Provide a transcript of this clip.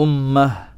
أمة